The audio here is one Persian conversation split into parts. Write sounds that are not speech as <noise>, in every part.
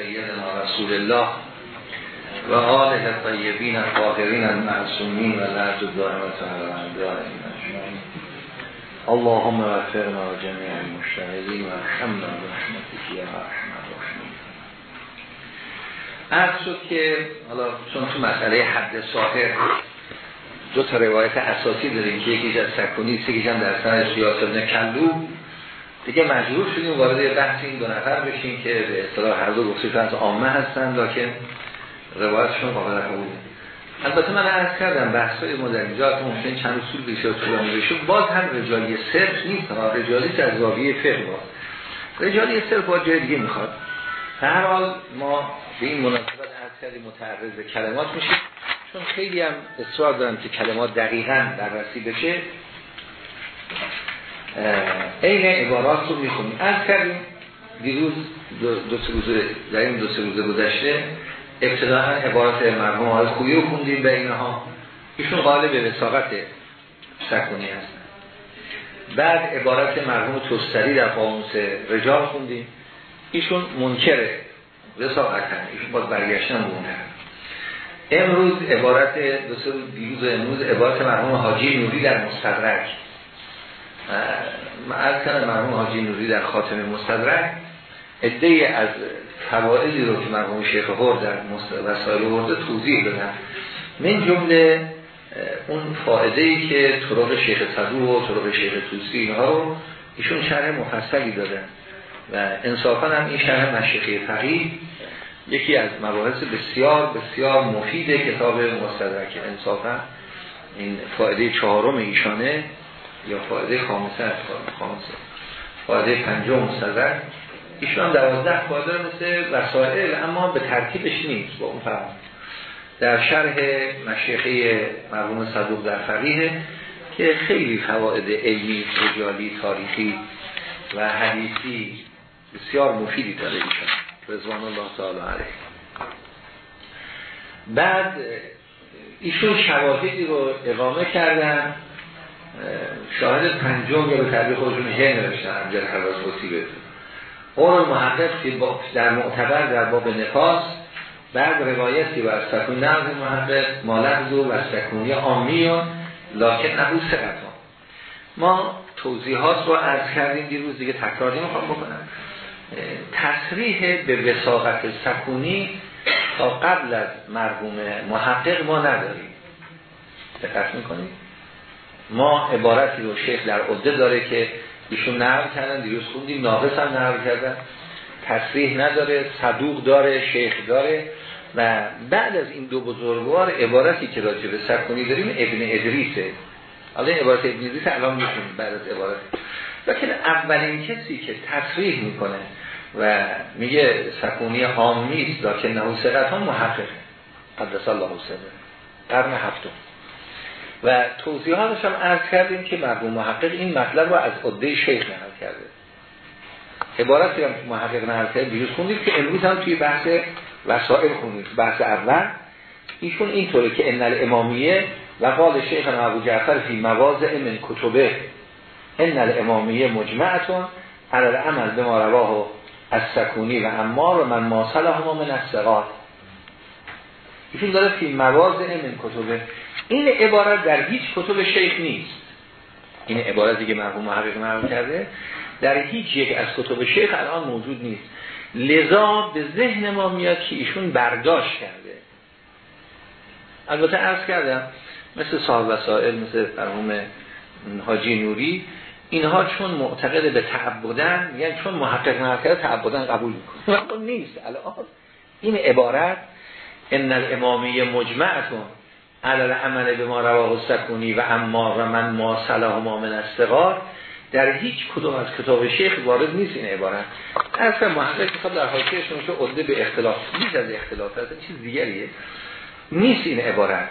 سیدنا رسول الله و آله طیبین الطاهرین المعصومین و لعز الدائمت علی اجمعین. اللهم وفقنا جميع المجتهدین و ارحمنا برحمتك یا ارحم الراحمین. عرض شد که حالا چون تو مسئله حد ساهر دو تا روایت اساسی داریم که یکیش از سکونی یکیش هم در سنه سیاس ابن دیگه مجبور شدیم وارد بحث این دو نفر بشیم که به اصطلاح هر دو گفته از عامه هستن لکن روایتشون قابل قبول البته من عرض کردم بحث های اینجا ممکن چند اصول بشه و طولانی بشه. باز هم رجالی صرف نیست ها رجالی از زاویه فقه باز. رجالی صرف با جای دیگه می‌خواد. هر حال ما به این مناسبت عرض کردیم متعرض کلمات میشیم. چون خیلی هم اصرار دارم که کلمات دقیقا بررسی بشه. این عبارات رو می‌خونیم. از کردیم دیروز دو, دو سه روزه در این دو سه روزه گذشته ابتداعا عبارات مرحوم های خویی رو خوندیم به اینها. ایشون قالب به وساقت سکونی هستن بعد عبارت مرحوم توستری در قاموس رجال خوندیم. ایشون منکره وساقت هم ایشون باز برگشتن بونه امروز عبارت دو سه روز دیروز امروز عبارت مرحوم حاجی نوری در مستدرک. از کنم مرحوم حاجی نوری در خاتم مستدرک ادهی از فوائدی رو که مرحوم شیخ هور در وسائل ورده توضیح دادن. من جمله اون فائده ای که طرق شیخ صدوق و طرق شیخ توسی اینها رو ایشون شرح مفصلی دادن. و انصافا هم این شرح مشیخی فقیه یکی از مباحث بسیار بسیار مفید کتاب مستدرک. انصافا این فائده چهارم ایشانه. یا فائده خامسه از خامسه فائده پنجم مستدرک ایشون دوازده فایده مثل وسائل اما به ترتیبش نیست با اون فرم در شرح مشیخه مرحوم صدوق در فقیه که خیلی فواید علمی، رجالی، تاریخی و حدیثی بسیار مفیدی داره ایشون رضوان الله تعالی علیه. بعد ایشون شواهدی رو اقامه کردن. شاهد پنجم یا به تعبیر خودشون هی نوشتن عبدال حواس مصیبه اون محقق که در معتبر در باب نفاس بعد روایتی از سکون نقض محقق مالبز و سکونی آمیون لکن نبود سقطان. ما توضیحات رو عرض کردیم دیروز دیگه تکرار نمی‌خوام بکنم. تصریح به وساقت سکونی تا قبل از مرحوم محقق ما نداریم. دقت می‌کنیم ما عبارتی رو شیخ در عده داره که ایشون نقل کردن دیروز خوندیم ناقص هم نقل کردن. تصریح نداره صدوق داره شیخ داره و بعد از این دو بزرگوار عبارتی که راجع به سکونی داریم ابن ادریسه. حالا عبارت ابن ادریس الان می‌خونیم بعد از عبارت. لیکن اولین کسی که تصریح می‌کنه و میگه سکونی حامیست لیکن نهو سقط هم محقق. قدس الله سره قرن هفتم. و توضیحاتش هم عرض کردیم که مرحوم محقق این مطلب رو از عده شیخ نقل کرده. عبارتی هم محقق نقل کرده دیروز خوندیم که امروز هم توی بحث وسائل خوندیم بحث اول. ایشون اینطوره که ان الامامیه و قال شیخ ابو جعفر فی مواضع من کتبه. ان الامامیه مجمعتون علی عمل به ما رواه از سکونی و امار و من ماصله هما من الثقات ایشون داره فی مواضع من کتبه. این عبارت در هیچ کتب شیخ نیست. این عبارتی که مرحوم محقق نقل کرده در هیچ یک از کتب شیخ الان موجود نیست. لذا به ذهن ما میاد که ایشون برداشت کرده. البته عرض کردم مثل صاحب وسائل مثل مرحوم حاجی نوری اینها چون معتقد به تعبدن یعنی چون محقق کرده تعبدن قبول می‌کنه. <laughs> نیست. الان این عبارت ان الامامیه مجمعتون علال عمل به ما رواه سکونی و اما و من ما صلاح ما من استقار در هیچ کدوم از کتاب شیخ وارد نیست این عبارت. اصلا محقق کتاب در حاشیهشون که عده به اختلاف نیست از اختلاف از چیز دیگریه. نیست این عبارت.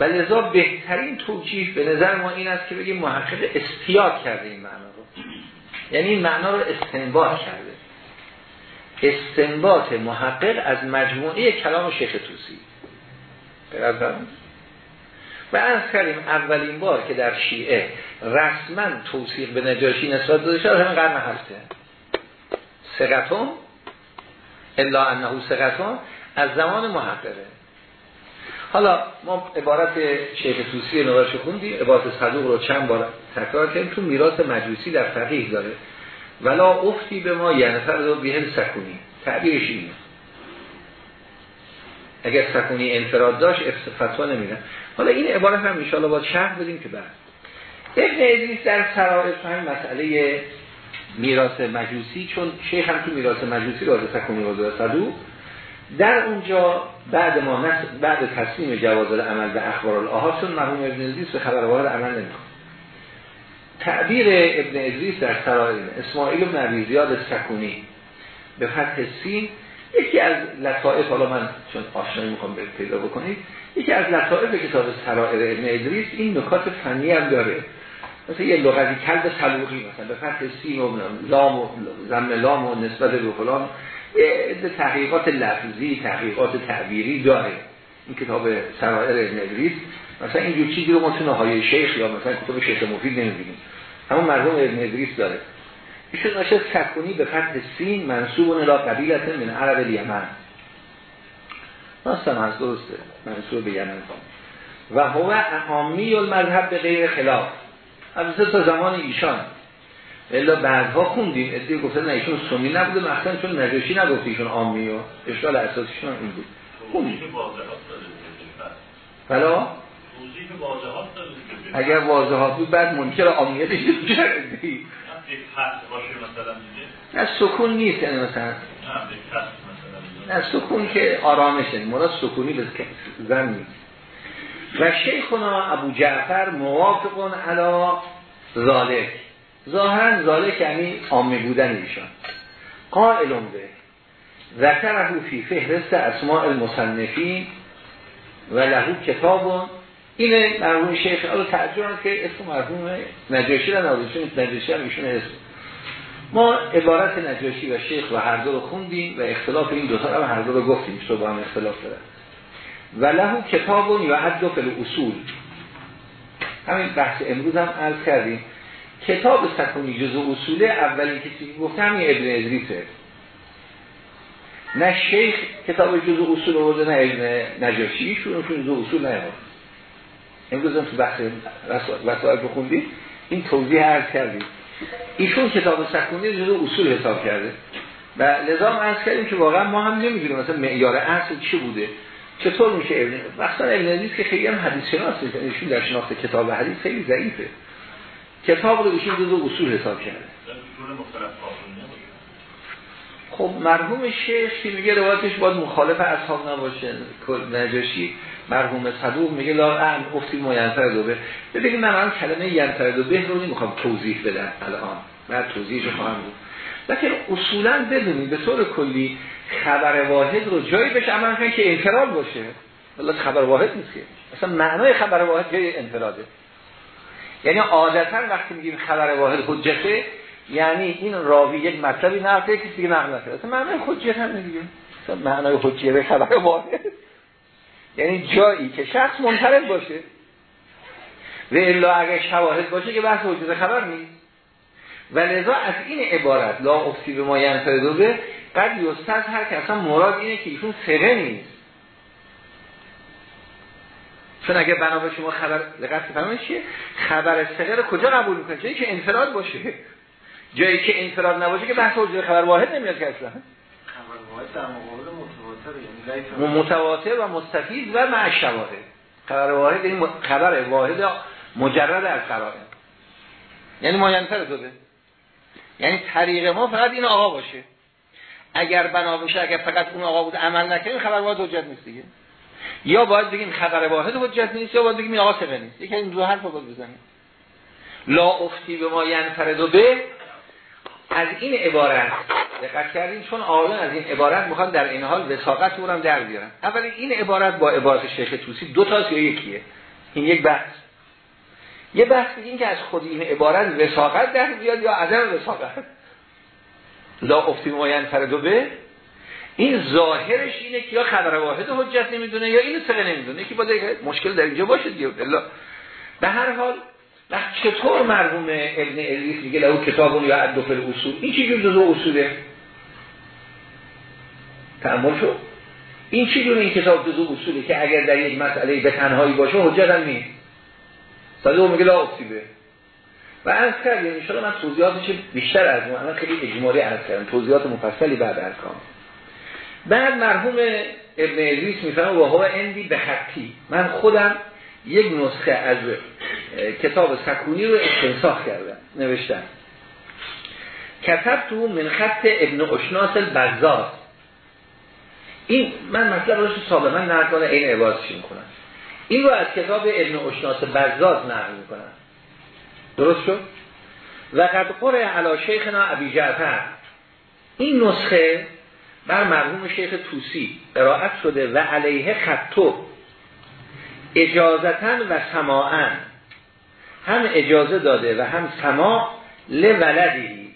و لذا بهترین توجیه به نظر ما این است که بگیم محقق استیاد کرده این معنا رو. یعنی این معنا رو استنباط کرده. استنباط محقق از مجموعه کلام شیخ توسی و از کردیم اولین بار که در شیعه رسما توصیق به نجاشی نسبت داده شد همین قرن هفته. سقطم الا انه سقطان از زمان محققه. حالا ما عبارت شیخ توسی نوارش خوندیم عبارت صدوق رو چند بار تکرار کردیم. تو میراث مجوسی در فقیه داره. ولا افتی به ما یعنی فرد رو بیهن سکونی تعبیرش اینه. اگر سکونی انفراد داشت فتوا نمیدن حالا این عبارت هم انشاءالله باید شرح بدیم که بعد. ابن ادریس در سرائر همین مسئله میراث مجوسی چون شیخ هم تو میراث مجوسی را سکونی و صدوق در اونجا بعد ما بعد تصمیم جواز عمل به اخبار الاها چون مرحوم ابن ادریس به خبر عمل نمی‌کنه. تعبیر ابن ادریس در سرائر اسماعیل بن ابی زیاد سکونی به فتح سین یکی از لطائف حالا من چون آشنایی می‌خوام پیدا بکنید یکی از لطائف کتاب سرائر ابن ادریس این نکات فنی هم داره. مثلا یه لغتی کلب سلوقی مثلا به فتح سین و لام و زم لام و نسبت به فلان تحقیقات لفظی تحقیقات تعبیری داره. این کتاب سرائر ابن ادریس مثلا اینجور چیزی رو ما تو نهای شیخ یا مثلا کتاب شیخ مفید نمی‌بینیم. اما مرحوم ابن ادریس داره. ایشون نشه سکونی به فتح سین منصوب الى قبیلت من عرب الیمن راستم از درسته. منصوب به یمن و هو احامی المذهب به غیر خلاف. از تا زمان ایشان. الا بعدها خوندیم. ادعی گفته نه ایشون سنی نبوده مثلا چون نجاشی نگفته ایشون عامی و اشکال اساسیشون این بود. خوندیم. بلا؟ اگر واضحات بود بعد منکر عامیتش نه سکون نیست یعنی مثلا. نه سکون که آرامشه مراد سکونی به زن نیست. و شیخنا ابو جعفر موافقون علا ذالک ظاهرا ذالک یعنی عامی بودن ایشان. قائلون به ذکره فی فهرست اسماء المصنفین و لهو کتابون اینه مرحوم شیخ حالا تعجب که اسم مرحوم نجاشی را نوازه چون نجاشی هم ایشون اسم. ما عبارت نجاشی و شیخ و هر دو رو خوندیم و اختلاف این دو تا هر دو رو گفتیم تو با هم اختلاف داره. و لهو کتابون یا حد فل اصول همین بحث امروز هم عرض کردیم. کتاب سکونی جزء اصوله اولین کسی گفتم همین ابن ادریسه. نه شیخ کتاب جزء اصول آورده نه ابن نجاشی شون جزء اصول نیورده امروز تو بحث وسائل بخوندید این توضیح عرض کردیم ایشون کتاب سکونی جزء اصول حساب کرده. و لذا عرض کردیم که واقعا ما هم نمی‌دونیم مثلا معیار اصل چی بوده. چطور میشه ابن مثلا ابن حدیث که خیلی هم حدیث شناسه ایشون در شناخت کتاب حدیث خیلی ضعیفه. کتاب رو ایشون جزء اصول حساب کرده. خب مرحوم شیخ که میگه روایتش باید مخالف اصحاب نباشه نجاشی. مرحوم صدوق میگه لا ان افتی ما ینفر دوبه ببینید من الان کلمه ینفر دوبه رو نمی‌خوام توضیح بدم الان من توضیحش خواهم بود. لیکن اصولا بدونید به طور کلی خبر واحد رو جایی بشه عمل که انفراد باشه. ولی خبر واحد نیست که. اصلا معنای خبر واحد جای انفراده. یعنی عادتا وقتی میگیم خبر واحد حجته یعنی این راوی یک مطلبی نقل کسی دیگه نقل نکرده. اصلا معنای حجت هم نمیگه معنای حجیه به خبر واحد. یعنی جایی که شخص منفرد باشه. و الا اگر شواهد باشه که بحث حجت خبر نیست. و لذا از این عبارت لا افتی به ما ینفردو به قد یستد هر که اصلا مراد اینه که ایشون سره نیست. چون اگه بنا به شما خبر دقت فهمید چیه؟ خبر سره رو کجا قبول می‌کنه؟ جایی که انفراد باشه. جایی که انفراد نباشه که بحث حجت خبر واحد نمیاد که اصلا. خبر واحد در مقابل یعنی متواتر و مستفید و مع شواهد. خبر واحد یعنی خبر واحد مجرد از قرائن یعنی ماینتر داده یعنی طریق ما فقط این آقا باشه. اگر بنا بشه اگر فقط اون آقا بود عمل نکنیم خبر واحد حجت نیست دیگه. یا باید بگیم خبر واحد حجت نیست یا باید بگیم این آقا ثقه نیست. یکی این دو حرف باید بزنیم. لا افتی به ما ینفرد و از این عبارت دقت کردیم چون آقایان از این عبارت می‌خوان در این حال وساقت رو هم در بیارن. اولی این عبارت با عبارت شیخ توسی دو تاست یا یکیه. این یک بحث. یه بحث این که از خود این عبارت وساقت در بیاد یا عدم وساقت لا افتی ماین فردو به. این ظاهرش اینه که یا خبر واحد حجت نمی‌دونه یا اینو سقه نمی‌دونه. که با مشکل در اینجا باشه دیگه. به هر حال وقت چطور مرحوم ابن ادریس میگه لهو کتابون یا عدو فل اصول این چی جزو اصوله؟ تعمل شد این چی این کتاب جزو اصولی که اگر در یک مسئله به تنهایی باشه حجت هم نیست؟ صدق میگه لا اصیبه. و از کردیم ان من توضیحاتش بیشتر از اون خیلی اجمالی عرض کردم توضیحات مفصلی بعد از کام. بعد مرحوم ابن ادریس می‌فهمه و هو اندی به خطی من خودم یک نسخه از کتاب سکونی رو استنساخ کردم نوشتم کتب تو من خط ابن اشناس البزاد این من مطلب رو سابقا نقل این عبارتش می‌کنم این رو از کتاب ابن اشناس بزاد نقل می‌کنم درست شد؟ و قد قرع علا شیخنا ابی جعفر. این نسخه بر مرحوم شیخ توسی قرائت شده و علیه خطو. اجازتن و سماعن هم اجازه داده و هم سماع لولدی.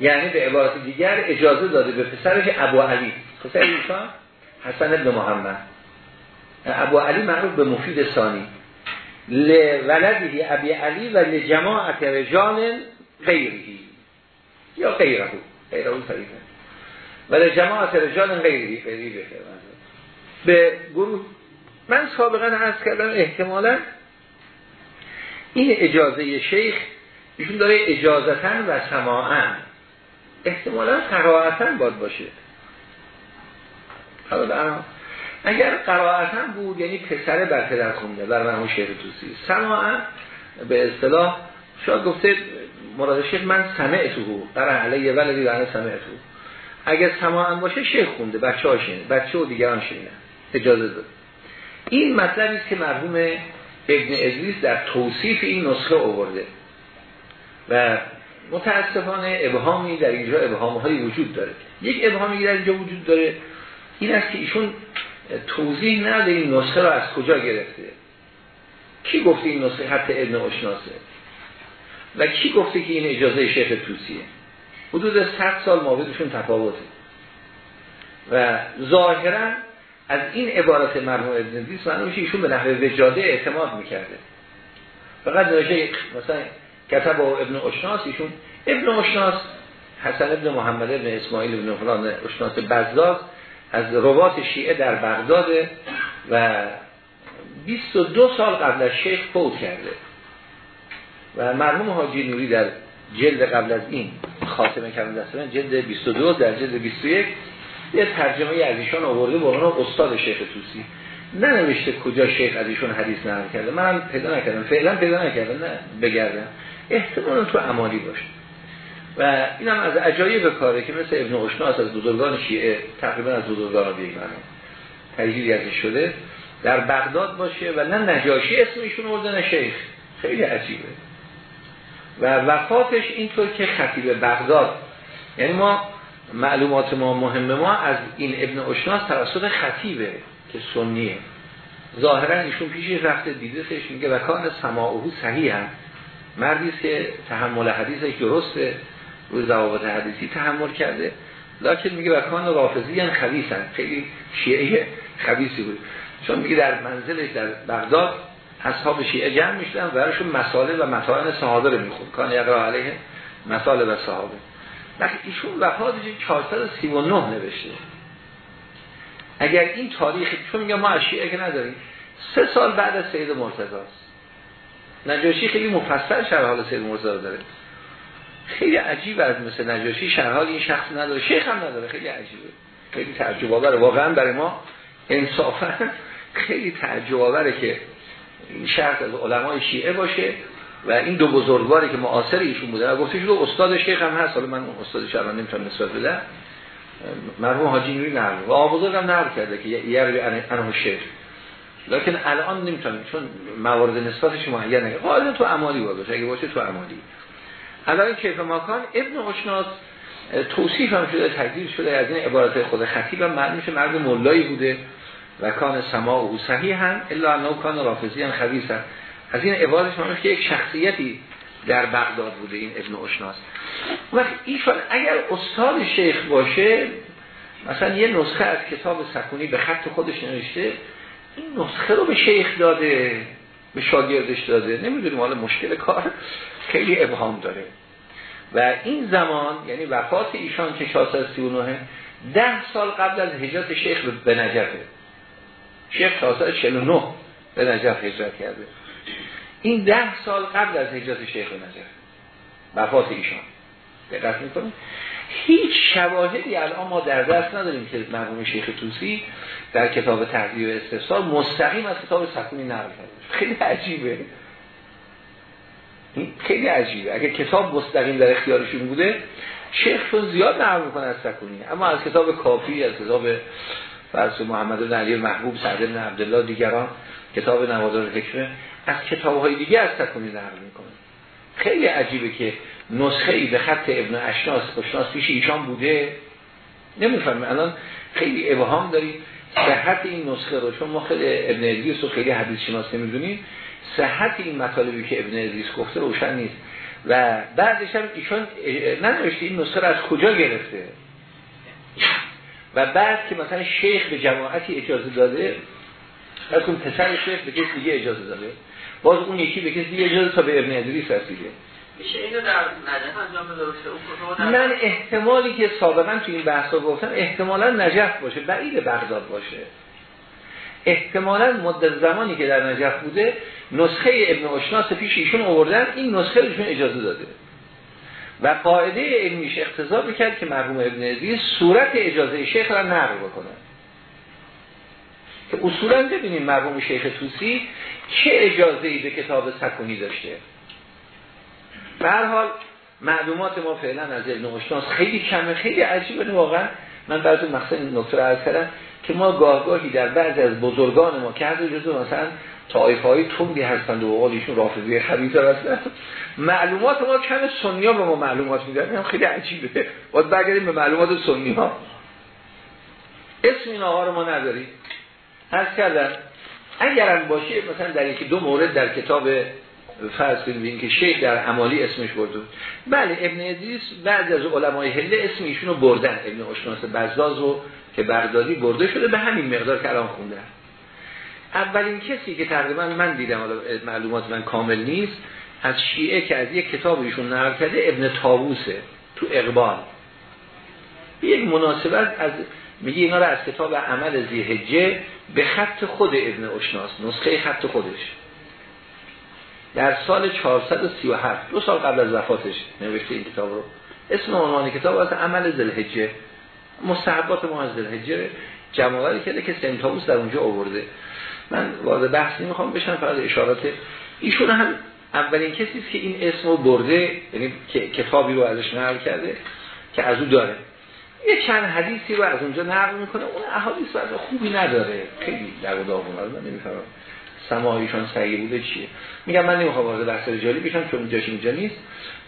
یعنی به عبارت دیگر اجازه داده به پسرش ابو علی. پسر ایشان حسن ابن محمد. ابو علی معروف به مفید ثانی. لولدی ابی علی و لجماعت رجال غیری یا غیره. غیره طریقه. و لجماعت رجال غیری غیری به گروه من سابقا عرض کردم احتمالا این اجازه شیخ ایشون داره اجازتن و سماعن احتمالا قرائتا باد باشه. حالا اگر قرائتا بود یعنی پسر بر پدر خونده بر من شیخ توسی. سماعا به اصطلاح شاید گفته مراد شیخ من تو قرآن علیه ولدی و سمع تو اگر سماعا باشه شیخ خونده بچه ها شینه بچه و دیگران شینه اجازه داد. این مطلبی که مرحوم ابن ادریس در توصیف این نسخه آورده و متاسفانه ابهامی در اینجا ابهام هایی وجود داره. یک ابهامی در اینجا وجود داره این است که ایشون توضیح نده این نسخه را از کجا گرفته. کی گفته این نسخه حتی ابن اشناسه و کی گفته که این اجازه شیخ توسیه حدود 100 سال مابدشون تفاوته. و ظاهرا از این عبارت مرحوم ابن دیس معنی میشه ایشون به نحوه وجاده اعتماد می‌کرده. فقط نوشته مثلا کتب و ابن اشناس ایشون ابن اشناس حسن ابن محمد ابن اسماعیل ابن فلان اشناس بزداد از روات شیعه در بغداد و 22 سال قبل از شیخ فوت کرده. و مرحوم حاجی نوری در جلد قبل از این خاتمه کردن دستان جلد 22 در جلد 21 یه ترجمه از ایشان آورده به عنوان استاد شیخ توسی. ننوشته کجا شیخ از ایشون حدیث نقل کرده. منم پیدا نکردم. فعلا پیدا نکردم نه بگردم. احتمال تو عمالی باشه. و اینم از عجایب کاره که مثل ابن اشناس از بزرگان شیعه تقریبا از بزرگان بیگ منم تجهیزی ازش شده. در بغداد باشه و نه نجاشی اسم ایشون ارده شیخ. خیلی عجیبه. و وفاتش اینطور که خطیب بغداد. یعنی ما معلومات ما مهم ما از این ابن اشناس توسط خطیبه که سنیه. ظاهرا ایشون پیشش رفته دیده سش میگه و کان سماعه صحیح هم مردی که تحمل حدیثش درسته روی ضوابط حدیثی تحمل کرده. لکن میگه و کان رافضی هم خبیثن خیلی شیعه خبیثی بود. چون میگه در منزلش در بغداد اصحاب شیعه جمع می‌شدن براشون مساله و مطاعن صحابه رو میخون کان یقرا علیه مساله و صحابه. وقتی ایشون وفاتش 439 نوشته. اگر این تاریخ چون میگم ما از شیعه که نداریم سه سال بعد از سید مرتضی است نجاشی خیلی مفصل شرح حال سید مرتضی داره. خیلی عجیب از مثل نجاشی شرح حال این شخص نداره. شیخ هم نداره. خیلی عجیبه. خیلی تعجب آوره واقعا برای ما انصافا <laughs> خیلی تعجب آوره که شخص از علمای شیعه باشه. و این دو بزرگواری که معاصر ایشون بوده گفته شده استاد شیخ هم هست. حالا من استاد شرح نمی‌تونم نسبت بدم. مرحوم حاجی نوری نقل و آبوزرگ هم نقل کرده که یه انه شیخ لکن الان نمی‌تونم چون موارد نسبتش معین نگه قاعده تو عمالی باشه اگه باشه تو عمالی الان کیف ماکان ابن اشناس توصیف هم شده تقدیر شده از این عبارت خود خطیب هم معلوم میشه مرد مولایی بوده و کان سما و صحیح هم الا انه کان رافضی هم خبیث هم از این عبارتش معلوم که یک شخصیتی در بغداد بوده این ابن اشناس. وقت ایشان اگر استاد شیخ باشه مثلا یه نسخه از کتاب سکونی به خط خودش نوشته این نسخه رو به شیخ داده به شاگردش داده. نمی‌دونیم حالا مشکل کار خیلی ابهام داره. و این زمان یعنی وفات ایشان که 439 ده سال قبل از هجرت شیخ به نجفه شیخ تا سال 49 به نجف هجرت کرده. این ده سال قبل از هجرت شیخ نجف وفات ایشان. دقت می‌کنیم هیچ شواهدی الان ما در دست نداریم که مرحوم شیخ توسی در کتاب تحضیر و استفسار مستقیم از کتاب سکونی نقل کرده خیلی عجیبه. خیلی عجیبه. اگه کتاب مستقیم در اختیارشون بوده شیخ چون زیاد نقل می‌کنه از سکونی اما از کتاب کافی از کتاب فرس محمد بن علی محبوب سعد بن عبدالله دیگران کتاب نوادار حکمه از کتاب های دیگه از سکونی نقل می‌کنه. خیلی عجیبه که نسخه ای به خط ابن اشناس خوشناس پیش ایشان بوده. نمی‌فهمم. الان خیلی ابهام داریم. صحت این نسخه رو چون ما خیلی ابن ادریس رو خیلی حدیث شناس نمی‌دونیم. صحت این مطالبی که ابن ادریس گفته روشن نیست. و بعدش هم ایشان ننوشته این نسخه رو از کجا گرفته؟ و بعد که مثلا شیخ به جماعتی اجازه داده از اون پسر شیخ به کسی دیگه اجازه داده. باز اون یکی به کسی دیگه اجازه تا به ابن ادریس رسیده. من احتمالی که سابقا تو این بحثا گفتم احتمالا نجف باشه بعید بغداد باشه. احتمالا مدت زمانی که در نجف بوده نسخه ابن اشناس پیش ایشون آوردن این نسخه ایشون اجازه داده. و قاعده علمیش اقتضا بکرد که مرحوم ابن ادریس صورت اجازه شیخ را نقل بکنه. که اصولا ببینیم مرحوم شیخ توسی چه اجازه ای به کتاب سکونی داشته. به حال معلومات ما فعلا از ابن اشناس خیلی کمه خیلی عجیبه. واقعا من براتون مقصد نکته عرض که ما گاهگاهی در بعضی از بزرگان ما که هر جزو مثلا طایفه های تندی هستند و ایشون رافضی خبیثه هستند معلومات ما کم سنی ها به ما معلومات میدن. هم خیلی عجیبه. باید برگردیم به معلومات سنی ها اسم این آقا رو ما نداریم. از کردن اگرم باشه مثلا در یکی دو مورد در کتاب فرض کنیم که شیخ در عمالی اسمش برده بله ابن ادریس بعد از علمای هله اسم ایشون رو بردن. ابن اشناس بزاز رو که بغدادی برده شده به همین مقدار کلام خوندن اولین کسی که تقریبا من دیدم معلومات من کامل نیست از شیعه که از یک کتاب ایشون نقل کرده ابن تابوسه تو اقبال. یک مناسبت از میگه اینا رو از کتاب عمل زیهجه به خط خود ابن اشناس نسخه خط خودش. در سال 437 دو سال قبل از وفاتش نوشته این کتاب رو. اسم عنوان کتاب از عمل زلحجه مستحبات ما از زلحجه جمعوری کرده که سنتابوس در اونجا آورده. من وارد بحث می‌خوام بشن فقط اشارات. ایشون هم اولین کسی که این اسم رو برده یعنی کتابی رو ازش نقل کرده که از او داره. یه چند حدیثی رو از اونجا نقل می‌کنه. اون احادیث وضع خوبی نداره. خیلی در داغون. من نمی‌فهمم سماعیشان صحیح بوده چیه. میگم من نمی‌خوام وارد بحث رجالی بشم چون جاش اینجا نیست.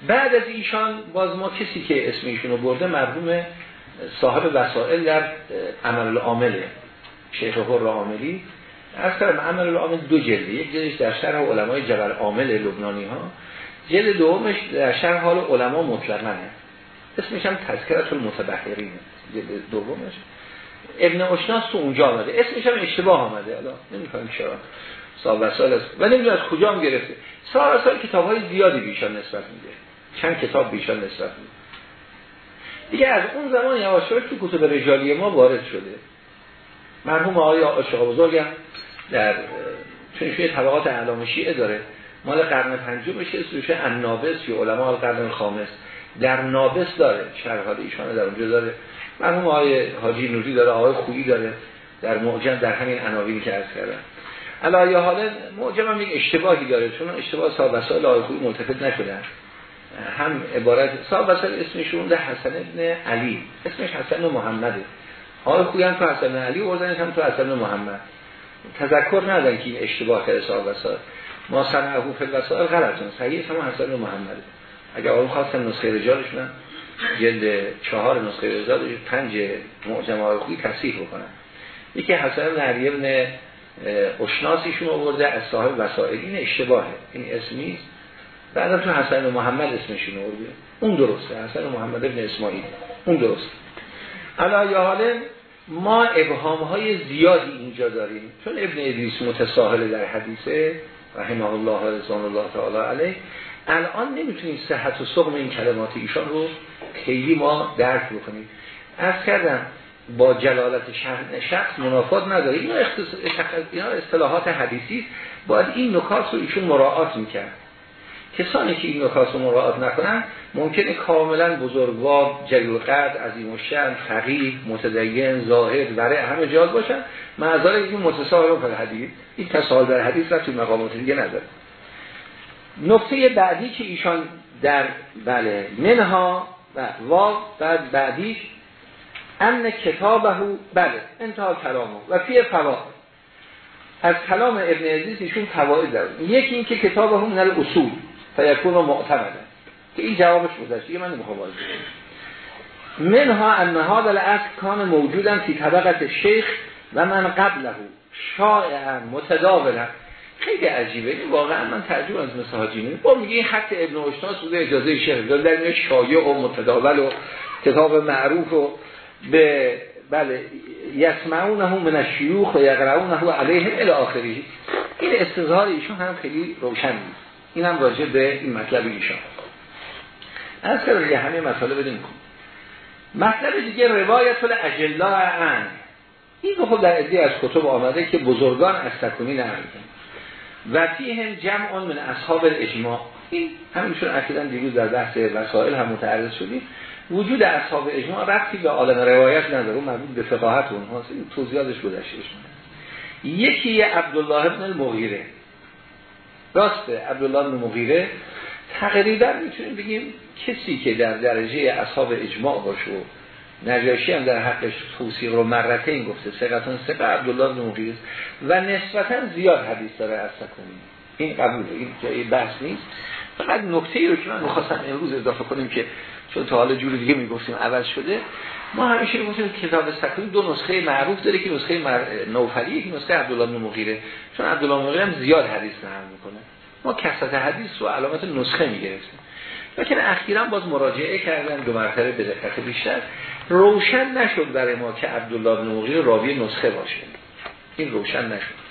بعد از ایشان باز ما کسی که اسم ایشون رو برده مرحوم صاحب وسائل در عمل العامله شیخ حر عاملی. از کردم عمل العامل دو جلده. یک جلدش در شرح علمای جبل عامل لبنانی ها جلد دومش در شرح حال علما مطلقا اسمش هم تذکرت المتبحرین. جلد دومش. ابن اشناس تو اونجا آمده. اسمش هم اشتباه آمده. حالا نمی‌فهمم چرا. صاحب وسائل است. و نمی‌دونم از کجا هم گرفته. صاحب وسائل کتاب های زیادی بیشان نسبت میده. چند کتاب بیشان نسبت میده. دیگه از اون زمان یواش تو کتب رجالی ما وارد شده. مرحوم آقای عاشق بزرگم در چون شوی طبقات اعلام شیعه داره مال قرن پنجم بشه اسمش النابس یا علما قرن خامس. در نابس داره شرح ایشان در اونجا داره. مرحوم آقای حاجی نوری داره آقای خویی داره. در معجم در همین عناوینی که عرض کردم. علایه حالا معجم هم یک اشتباهی داره چون اشتباه صاحب وسائل آقای خویی ملتفت نشدن هم عبارت صاحب وسائل اسمشون ده حسن ابن علی. اسمش حسن محمده. آقای خویی هم تو حسن علی وردن هم تو حسن محمد. تذکر ندن که این اشتباه کرده صاحب وسائل ما صنعه فی الوسائل غلطون صحیح هم حسن محمد. اگر آقای خواستن نسخه رجالشون جلد چهار نسخه رجال پنج معجم آقای خویی تصحیح بکنن. یکی حسن علی ابن اشناسیشون آورده از صاحب وسائل. این اشتباهه. این اسمی بعدم تو حسن محمد اسمشون آورده. اون درسته. حسن محمد ابن اسماعیل. اون درسته. الا یا حاله ما ابهام های زیادی اینجا داریم. چون ابن ادریس متساهل در حدیثه رحمه الله و رضوان الله تعالی علیه. الان نمی‌تونیم صحت و سقم این کلمات ایشان رو خیلی ما درک بکنیم. از کردم با جلالت شخص منافات نداره. اینا اصطلاحات حدیثی باید این نکات رو ایشون مراعات می‌کرد. کسانی که این نکات رو مراعات نکنن ممکنه کاملا بزرگوار جلیل قدر عظیم الشأن فقیه متدین زاهد وره همه جال باشن. معذار این متساهل در حدیث این تساهل در حدیث را توی مقامات دیگه نداره. نکته بعدی که ایشان در بله منها و واو بعد بعدیش ان کتابه بله انتها کلامه و فی فواید. از کلام ابن عزیز ایشون فواید داره. یکی این که کتابه من اصول فیکون معتمده. که این جوابش گذشت. یه من نمی‌خوام واضح منها ان هذا الاصل کان موجودا فی طبقت شیخ و من قبله. شائعا متداولا خیلی عجیبه. این واقعا من ترجمه از مثل حاجی با میگه این خط ابن اشتاس بوده اجازه شیخ. در این شایع و متداول و کتاب معروف و به بله یسمعونه من الشیوخ و یقرؤونه علیهم الی آخری این استظهار ایشون هم خیلی روشن نیست این هم راجع به این مطلب ایشان. از که همه مسئله بدیم. کن مطلب دیگه روایت الاجلا عن این خود در ادی از کتب آمده که بزرگان از تکونی نمیدن و هم جمع من اصحاب الاجماع. این همینشون اکیدن دیروز در بحث وسائل هم متعرض شدیم. وجود اصحاب اجماع رفتی به عالم روایت نداره اون مربوط به فقاهت اونها توضیحاتش گذشته. یکی عبدالله ابن المغیره. راسته عبدالله بن مغیره تقریبا می‌تونیم بگیم کسی که در درجه اصحاب اجماع باشه و نجاشی هم در حقش توصیق رو مرته این گفته سقطان سقه عبدالله بن مغیره و نسبتا زیاد حدیث داره از سکونی. این قبول این بحث نیست. فقط نکته ای رو که من می‌خواستم امروز اضافه کنیم که چون تا حالا جور دیگه می‌گفتیم عوض شده ما همیشه می‌گفتیم کتاب سکونی دو نسخه معروف داره که نسخه مر... نوفلیه که نسخه عبدالله بن مغیره. چون عبدالله بن مغیره هم زیاد حدیث نقل می‌کنه. ما کسرت حدیث رو علامت نسخه می‌گرفتیم. لیکن اخیرا باز مراجعه کردن دو مرتبه به دقت بیشتر. روشن نشد برای ما که عبدالله بن راوی نسخه باشه. این روشن نشد.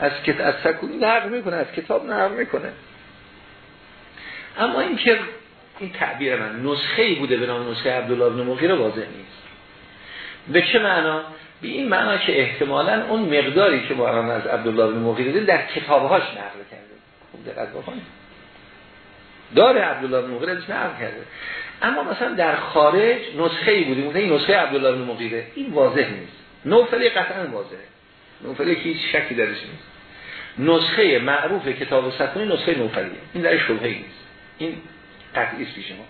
از کتاب از سکونی می‌کنه از کتاب نقل می‌کنه. اما این که این تعبیر من نسخه ای بوده به نام نسخه عبدالله بن مغیره واضح نیست. به چه معنا؟ به این معنا که احتمالا اون مقداری که ما از عبدالله بن مغیره در کتابهاش نقل کرده. خوب دقت بکنید. داره عبدالله بن مغیره نقل کرده. اما مثلا در خارج نسخه ای بوده این نسخه عبدالله بن مغیره این واضح نیست. نوفلی قطعا واضحه. نوفلی که هیچ شکی درش نیست. نسخه معروف کتاب سکونی نسخه نوفلیه. این در شبهه نیست. این قطعی است پیش ما.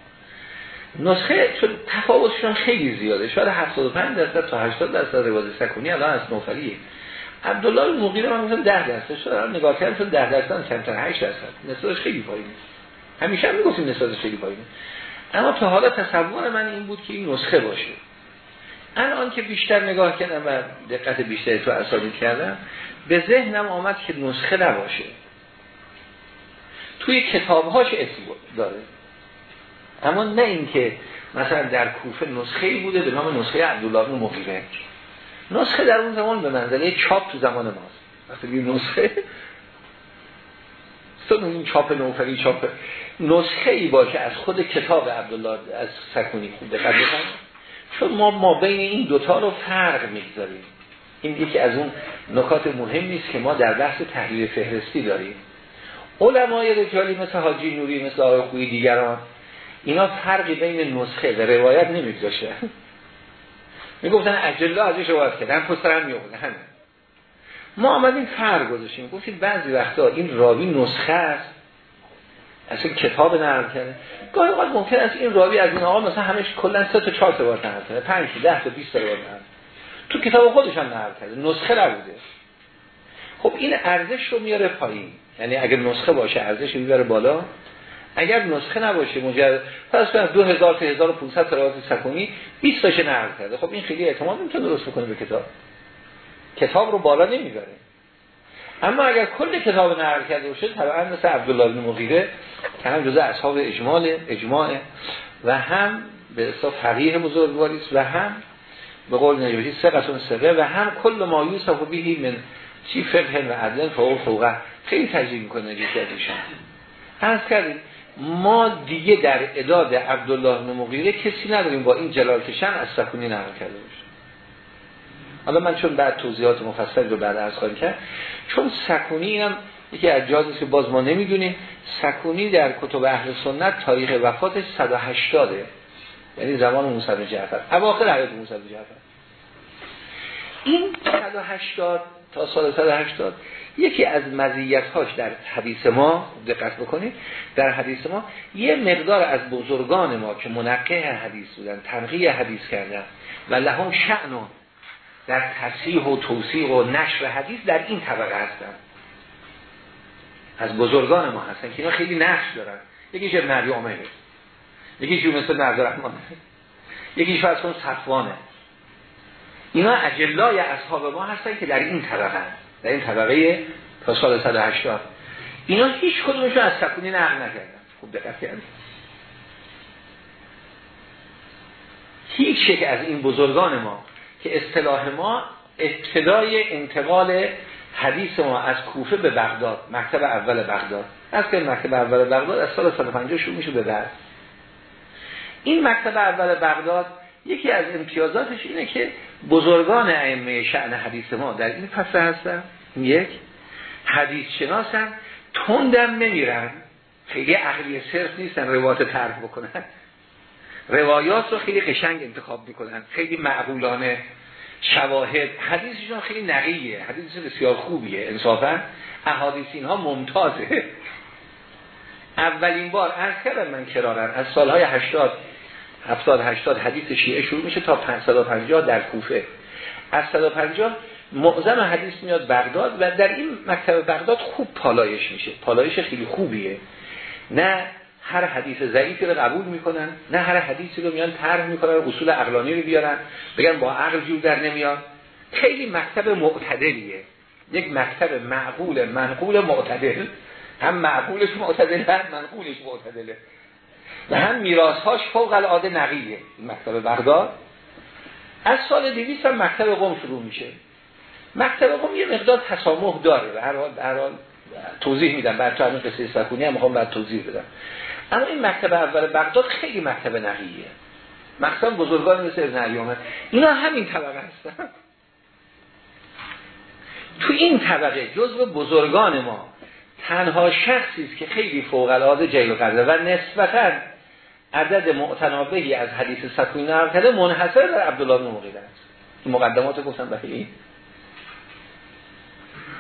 نسخه چون تفاوتشون خیلی زیاده. شاید 75 درصد تا 80 درصد روایت سکونی الان از نوفلیه عبدالله المغیره من مثلا 10 درصد. شد نگاه کردم شد 10 درصد کمتر. 8 درصد. نسبتش خیلی پایینه. همیشه هم می‌گفتیم نسبتش خیلی پایینه. اما تا حالا تصور من این بود که این نسخه باشه. الان که بیشتر نگاه کردم و دقت بیشتری تو اسامی کردم به ذهنم آمد که نسخه نباشه. توی کتابهاش اسم داره. اما نه اینکه مثلا در کوفه نسخه ای بوده به نام نسخه عبدالله بن مغیره. نسخه در اون زمان به منزله چاپ تو زمان ماست. وقتی نسخه تو این چاپ نوفری چاپ. نسخه ای باشه از خود کتاب عبدالله از سکونی خوب دقت چون ما ما بین این دوتا رو فرق می‌گذاریم. این یکی از اون نکات مهم نیست که ما در بحث تحلیل فهرستی داریم. علمای رجالی مثل حاجی نوری مثل آقای خویی دیگران. اینا فرقی بین نسخه و روایت نمیگذاشه. می‌گفتن اجلا ازش روایت کرد هم پستر هم همین. ما آمدیم فرق گذاشتیم. گفتیم بعضی وقتا این راوی نسخه است. اصلا کتاب نرم کرده. گاهی اوقات ممکن است این راوی از این آقا مثلا همش کلا سه تا چهار تا بار نقل کرده. 5 تا 10 تا 20 تا بار نقل تو کتاب خودش هم نقل کرده. نسخه نبوده. خب این ارزش رو میاره پایین. یعنی اگر نسخه باشه ارزش می‌بره بالا. اگر نسخه نباشه مجرد پس کنم 2000 تا 1500 تا روایت سکونی 20 تاشه نقل کرده. خب این خیلی اعتماد نمی‌تونه درست بکنه به کتاب. کتاب رو بالا نمی‌بره. اما اگر کل کتاب نقل کرده باشه طبعا مثل عبدالله بن مغیره که هم جزء اصحاب اجمال اجماع و هم به اصطلاح فقیه بزرگواری و هم به قول نجاشی سقطون سقه و هم کل ما یوسف بهی من چی فقه و عدل فوق فوقه خیلی تجریب می‌کنه از ایشان کردیم ما دیگه در اداد عبدالله بن مغیره کسی نداریم با این جلال کشن از سکونی نقل کرده باشه. حالا من چون بعد توضیحات مفصل رو بعد از خواهی کرد چون سکونی هم یکی از که باز ما نمی‌دونیم سکونی در کتب اهل سنت تاریخ وفاتش 180 یعنی زمان موسی بن جعفر. اواخر حیات موسی بن جعفر. این 180 تا سال 180 یکی از مزیت‌هاش در حدیث ما دقت بکنید در حدیث ما یه مقدار از بزرگان ما که منقه حدیث بودن تنقیه حدیث کردن و لهم شأن در تصحیح و توصیح و نشر حدیث در این طبقه هستن. از بزرگان ما هستن که اینا خیلی نقش دارن. یکیش ابن عبی عمره یکیش مثل عبدالرحمن یکیش فرض کن صفوانه. اینا اجلای اصحاب ما هستن که در این طبقه در این طبقه تا سال 180 اینا هیچ کدومشون از سکونی نقل نکردن. خوب دقت کردید هیچ یک از این بزرگان ما که اصطلاح ما ابتدای انتقال حدیث ما از کوفه به بغداد مکتب اول بغداد. از که مکتب اول بغداد از سال 150 شروع میشه به بعد. این مکتب اول بغداد یکی از امتیازاتش اینه که بزرگان ائمه شعن حدیث ما در این فصل هستن. یک. حدیث شناسن. تندم نمیرن. خیلی عقلی صرف نیستن روایات ترک بکنن. روایات رو خیلی قشنگ انتخاب می‌کنن. خیلی معقولانه شواهد. حدیثشون خیلی نقیه. حدیث بسیار خوبیه انصافا. احادیث اینها ممتازه. <laughs> اولین بار از من کرارن. از سالهای 80 70 80 حدیث شیعه شروع میشه تا 550 در کوفه. از 150 معظم حدیث میاد بغداد و در این مکتب بغداد خوب پالایش میشه. پالایش خیلی خوبیه. نه هر حدیث ضعیفی رو قبول می‌کنن نه هر حدیثی رو میان طرح می‌کنن اصول عقلانی رو بیارن بگن با عقل جور در نمیاد. خیلی مکتب معتدلیه. یک مکتب معقول منقول معتدل. هم معقولش معتدل هم منقولش معتدله. و هم میراثهاش فوق العاده نقیه مکتب بغداد. از سال 200 هم مکتب قم شروع میشه. مکتب قم یه مقدار تسامح داره. به هر حال حال توضیح میدم. بعد تو همین قصه سکونی هم می‌خوام بعد توضیح بدم. اما این مکتب اول بغداد خیلی مکتب نقیه مخصوصا بزرگان مثل ابن علیومه اینا همین طبقه هستن. تو این طبقه جزو بزرگان ما تنها شخصی است که خیلی فوق العاده جیل کرده و نسبتا عدد معتنابهی از حدیث سکونی نقل کرده منحصر در عبدالله بن مغیره است مقدمات گفتم بخیلی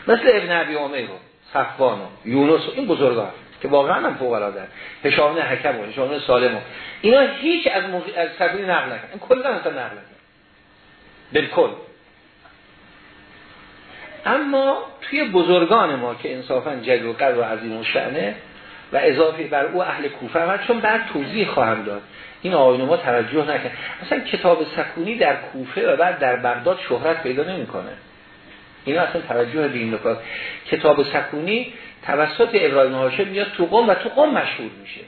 مثل ابن عبی عمر و صفوان و یونس و این بزرگان که واقعا هم فوق العاده هشام حکم و هشام سالم و اینا هیچ از موقع از سکونی نقل نکردن. کلا اصلا نقل نکردن. بالکل. اما توی بزرگان ما که انصافا جل و قدر و عظیم و شعنه و اضافه بر او اهل کوفه هم چون بعد توضیح خواهم داد. این آقایون ما توجه نکرد. اصلا کتاب سکونی در کوفه و بعد در بغداد شهرت پیدا نمی‌کنه. اینا اصلا توجه به این نکات. کتاب سکونی توسط ابراهیم هاشم میاد تو قم و تو قم مشهور میشه.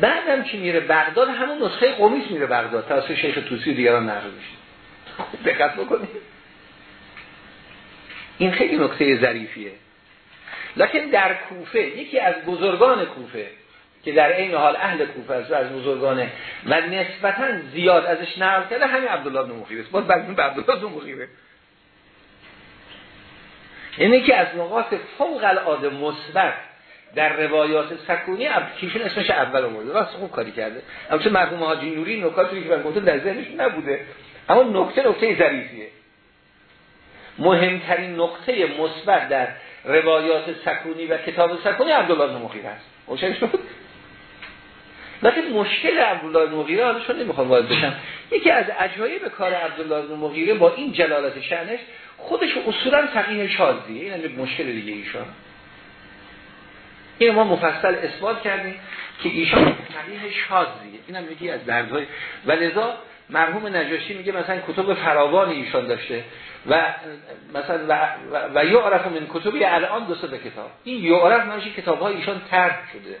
بعدم که میره؟ بغداد همون نسخه قمیش میره بغداد. توسط شیخ توسی دیگران نقل میشه. دقت بکنید. این خیلی نکته ظریفیه. لکن در کوفه یکی از بزرگان کوفه که در این حال اهل کوفه است و از بزرگانه و نسبتا زیاد ازش نقل کرده همین عبدالله بن مغیره است. باز بعد عبدالله بن مغیره اینه که از نقاط فوق العاده مثبت در روایات سکونی کیشون اسمش اول اومده راست خوب کاری کرده. البته مرحوم حاجی نوری نکاتی که من گفتم در ذهنش نبوده. اما نکته نکته ظریفیه. مهمترین نقطه مثبت در روایات سکونی و کتاب سکونی عبدالله بن مغیره است. روشن شد لیکن مشکل عبدالله بن مغیره حالا شده نمی‌خوام وارد بشم. یکی از عجایب کار عبدالله بن با این جلالت شأنش خودش اصولا فقیه شاذیه این مشکل دیگه ایشان. این ما مفصل اثبات کردیم که ایشان فقیه شاذیه این هم یکی از دردهای و لذا مرحوم نجاشی میگه مثلا کتب فراوانی ایشان داشته و مثلا و, و, و یعرف من کتبی الان دو به کتاب. این یعرف منشی کتاب های ایشان ترک شده.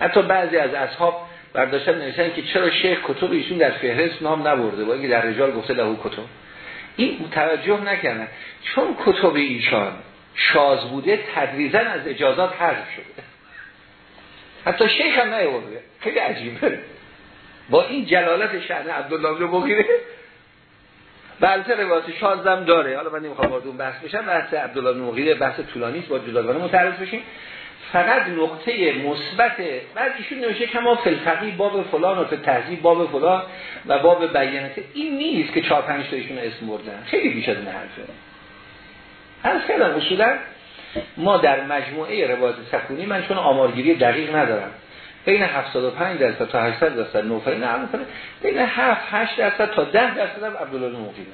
حتی بعضی از اصحاب برداشتن نوشتن که چرا شیخ کتب ایشون در فهرست نام نبرده با اینکه در رجال گفته له کتب. این توجه نکردن. چون کتب ایشان شاز بوده تدریزن از اجازات حذف شده. حتی شیخ هم نیورده خیلی عجیبه. با این جلالت شأن عبدالله بن مغیره. و البته روایت شازم داره. حالا من نمی‌خوام وارد اون بحث بشم. بحث عبدالله مغیره بحث طولانی است. با جداگانه متعرض بشیم. فقط نقطه مثبت بعد ایشون نوشته کما فلفقی باب فلان و تهذیب باب فلان و باب بیانت این نیست که چهار پنج تا ایشون اسم بردن. خیلی بیش از این حرفه. کردم اصولا ما در مجموعه روایت سکونی من چون آمارگیری دقیق ندارم. بین 75 درصد تا 80 درصد نوفری نه کنه بین 7 8 درصد تا 10 درصد هم عبدالله مقیمه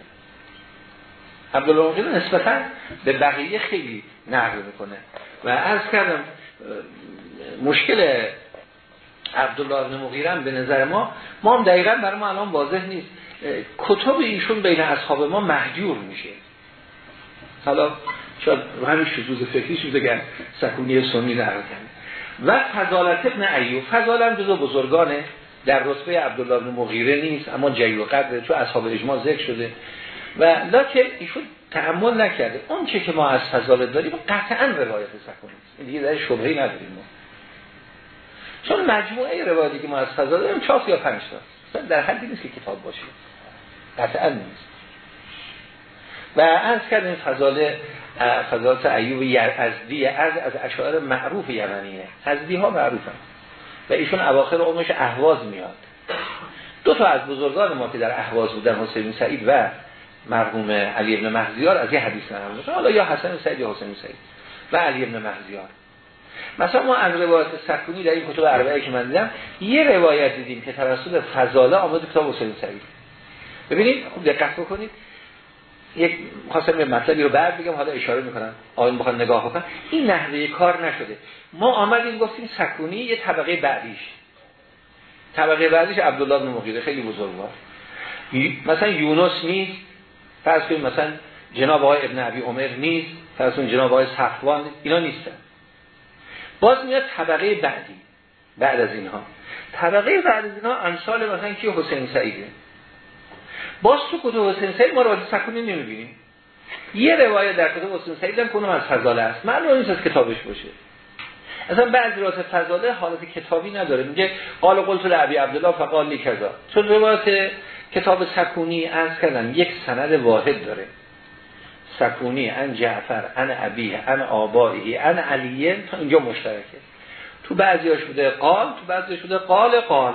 عبدالله مقیمه نسبتا به بقیه خیلی نقل می‌کنه. و عرض کردم مشکل عبدالله بن به نظر ما ما هم دقیقا برای ما الان واضح نیست. کتب ایشون بین اصحاب ما محجور میشه. حالا شاید همین شذوذ فکری شده که سکونی سنی نقل و فضالت ابن ایوب. فضال هم جزو بزرگانه. در رتبه عبدالله بن مغیره نیست اما جیو قدره چون اصحاب اجماع ذکر شده. و لکن ایشون تحمل نکرده. اون چه که ما از فضالت داریم قطعا روایت سکونی است. این دیگه در شبهی نداریم ما. چون مجموعه روایتی که ما از فضالت داریم چاپ یا پنج تا در حدی نیست که کتاب باشه. قطعا نیست. و از کردیم فضاله فضالت ایوب ازدی از از اشعار معروف یمنیه. ازدی ها معروفن. و ایشون اواخر عمرش اهواز میاد. دو تا از بزرگان ما که در اهواز بودن حسین سعید و مرحوم علی ابن مهزیار از یه حدیث نقل حالا یا حسن سعید یا حسین سعید. و علی ابن مهزیار. مثلا ما از روایت سکونی در این کتب اربعه که من دیدم یه روایت دیدیم که توسط فضاله آمده کتاب حسین سعید. ببینید خوب دقت بکنید. یک خواستم یه مطلبی رو بعد بگم حالا اشاره می‌کنم. آقایون بخواد نگاه بکنم این نحوه کار نشده. ما آمدیم گفتیم سکونی یه طبقه بعدیش. طبقه بعدیش عبدالله بن مغیره خیلی بزرگوار. مثلا یونس نیست. فرض کنیم مثلا جناب آقای ابن عبی عمر نیست. فرض کنیم جناب آقای صفوان اینا نیستن. باز میاد طبقه بعدی. بعد از اینها. طبقه بعد از اینها امثال مثلا کی؟ حسین سعیده. باز تو کتب حسین سعید ما روایت سکونی نمی‌بینیم. یه روایت در کتب حسین سعید هم کنم از فضاله است. معلوم نیست از کتابش باشه. اصلا بعضی روایت فضاله حالت کتابی نداره. میگه قال قلت لعبی عبدالله فقال لی کذا. چون روایت کتاب سکونی از کردن یک سند واحد داره. سکونی ان جعفر ان ابیه ان آبایی ان علیه تا اینجا مشترکه. تو بعضیاش بوده قال تو بعضیاش بوده قال قال.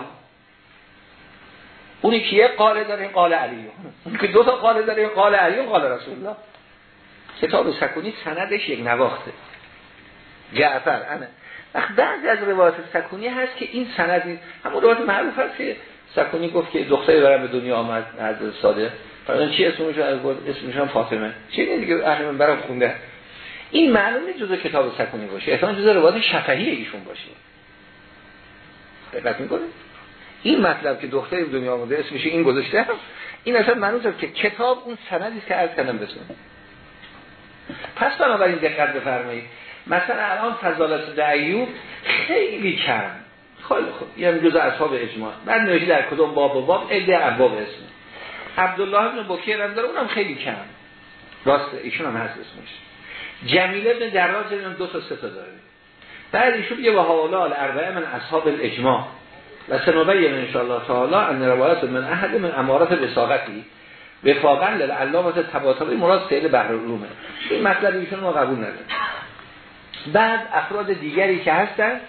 اونی که یه قاله داره قال علی. اون که دو تا قاله داره قال علی قال رسول الله کتاب سکونی سندش یک نواخته. جعفر انه بعضی از روایات سکونی هست که این سند همون روایت معروف هست که سکونی گفت که دختری برم به دنیا آمد از ساده فرضاً چی اسمش اسمش هم فاطمه. چی دیگه؟ من برام خونده. این معلومه جزء کتاب سکونی باشه. احتمال جزء روایت شفهی ایشون باشه. دقت می‌کنید این مطلب که دختری به دنیا آمده اسمش این گذاشته. این اصلا معنوز که کتاب اون سندی که عرض کردم بسون پس بنابراین دقت بفرمایید. مثلا الان فضالت دعیوب خیلی کم. خیلی خوب. یعنی جز اصحاب اجماع. بعد نوشی در کدوم باب و باب؟ عده ابواب اسم. عبدالله ابن بکیر هم داره اونم خیلی کم. راسته ایشون هم هست اسمش. جمیل ابن دراز دو تا سه تا داره. بعد ایشون یه و حوالا الاربعه من اصحاب الاجماع. و سنبین انشاءالله تعالی ان روایت من احد من امارات بساقتی وفاقا للعلامت تباطبی مراد سید بحر رومه این مطلب ایشون ما قبول نداریم بعد افراد دیگری که هستن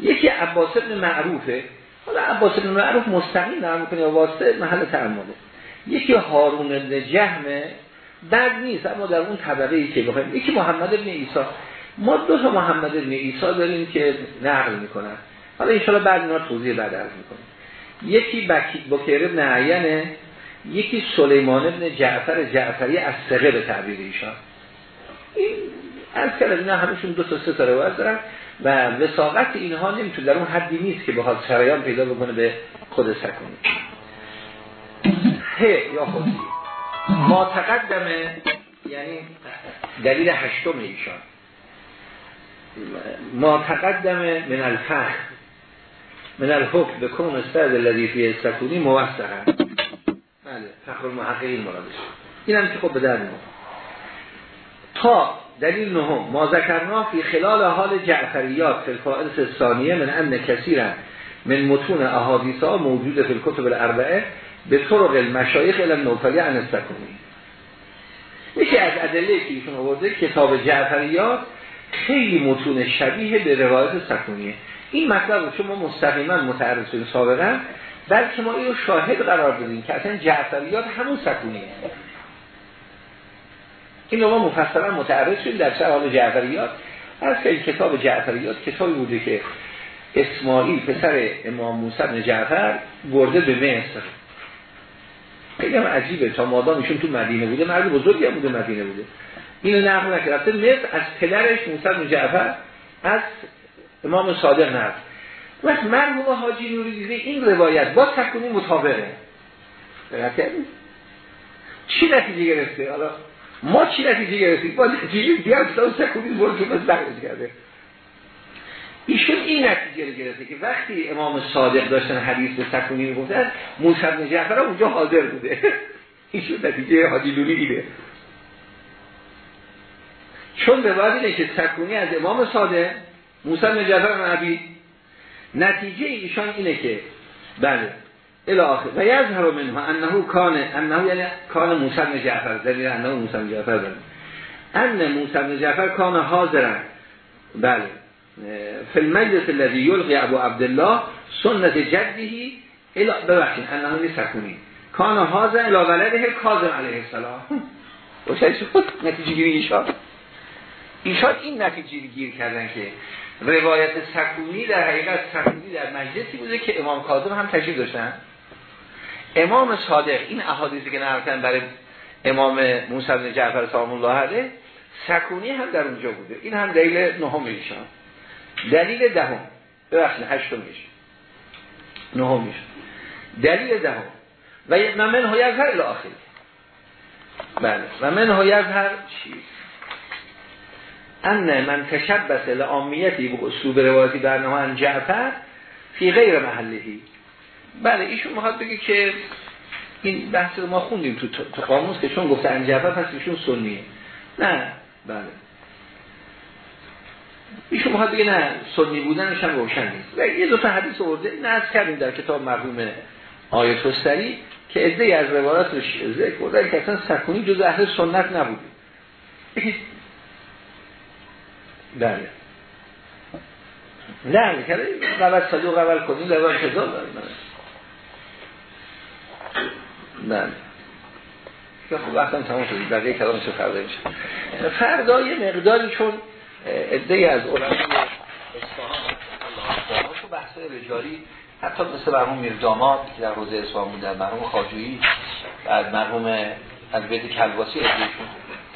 یکی عباس ابن معروفه حالا عباس ابن معروف مستقیم نرم کنه واسطه محل تعمله. یکی هارون ابن جهمه بعد نیست اما در اون طبقه ای که بخوایم. یکی محمد ابن عیسی. ما دو تا محمد ابن عیسی داریم که نقل می‌کنن. حالا انشاءالله بعد اینا توضیح بعد عرض می‌کنیم یکی بکیر ابن عینه یکی سلیمان ابن جعفر جعفری از سقه به تعبیر ایشان. این از کردم اینا همشون دو تا سه تا روایت دارن و وساقت اینها نمی‌تونه در اون حدی نیست که بخواد سرایان پیدا بکنه به خود سکونی. ه یا خودی ما تقدمه یعنی دلیل هشتم ایشان. ما تقدم من الفخر. من الحکم به کون استعد لذیفی سکونی موثقه بله فخر المحققین مرادش. این هم که خب به در تا دلیل نهم ما ذکرنا فی خلال حال جعفریات فی ثانیه من ان کثیرا من متون احادیث ها موجود فی الکتب الاربعه به طرق المشایخ الى نوفلی عن السکونی. یکی از ادله که ایشون آورده کتاب جعفریات خیلی متون شبیه به روایت سکونیه. این مطلب رو چون ما مستقیما متعرض شدیم سابقا بلکه ما این رو شاهد قرار بدیم که اصلا جعفریات همون سکونیه. این رو ما مفصلا متعرض شدیم در سر حال جعفریات. از که کتاب جعفریات کتابی بوده که اسماعیل پسر امام موسی بن جعفر برده به مصر. خیلی هم عجیبه تا مادام ایشون تو مدینه بوده مرد بزرگی هم بوده مدینه بوده. اینو نقل نکرده مصر از پدرش موسی بن جعفر از امام صادق نقل وقت مرحوم حاجی نوری دیده این روایت با تکونی مطابقه. چی؟ نتیجه گرفته؟ حالا ما چی نتیجه گرفتیم؟ با نتیجه دیگر کتاب سکونی برد که کرده. ایشون این نتیجه رو گرفته که وقتی امام صادق داشتن حدیث به سکونی رو گفتن موسی بن جعفر اونجا حاضر بوده. <laughs> ایشون نتیجه حاجی نوری دیده. چون به اینه که سکونی از امام صادق موسی بن جعفر نبی نتیجه ایشان اینه که بله الاخر و یظهر منها انه کان انه یعنی کان موسی بن جعفر دلیل انه موسی بن جعفر داره. ان موسی بن جعفر کان حاضرن بله فی المجلس الذي یلقی ابو عبدالله سنت جدهی الا ببخشید انه سکونی کان حاضر الى ولده کاظم علیه السلام. روشن شد. نتیجه گیری ایشان. ایشان این نتیجه گیر کردن که روایت سکونی در حقیقت سکونی در مجلسی بوده که امام کاظم هم تشریف داشتن. امام صادق این احادیثی که نقل برای امام موسی بن جعفر سلام الله علیه سکونی هم در اونجا بوده. این هم دلیل نهم ایشان. دلیل دهم. ببخشید هشتم میشه نهم میشه دلیل دهم. و من از هر الاخر بله. و من هر چیز ان من تشبس لعامیتی به اسلوب روایتی در جعفر فی غیر محلهی بله ایشون می‌خواد بگه که این بحث رو ما خوندیم تو, تو قاموس که چون گفته انجعفر پس ایشون سنیه. نه بله. ایشون می‌خواد بگه نه سنی بودنش هم روشن نیست. و یه دو تا حدیث آورده از کردیم در کتاب مرحوم آیت رستری که عده از روایات رو ذکر بودن که اصلا سکونی جز اهل سنت نبوده. بله. نه کرده قبل صدوق قبل کنیم لبان کذاب بله. که خب وقتم تمام شدید بقیه کلامش فردا میشه. فردا یه مقداری چون ادهی از علمای اصفهان تو بحث رجالی حتی مثل مرحوم میرداماد که در روزه اصفهان بودن مرحوم خاجویی بعد مرحوم از بیت کلباسی ادهیشون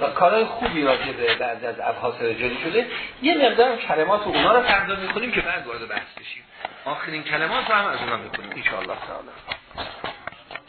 و کارهای خوبی راجع به بعد از ابحاث رجالی شده. یه مقدار کلمات اونا رو فردا می‌کنیم که بعد وارد بحث بشیم. آخرین کلمات رو هم از اونا می‌کنیم ان تعالی.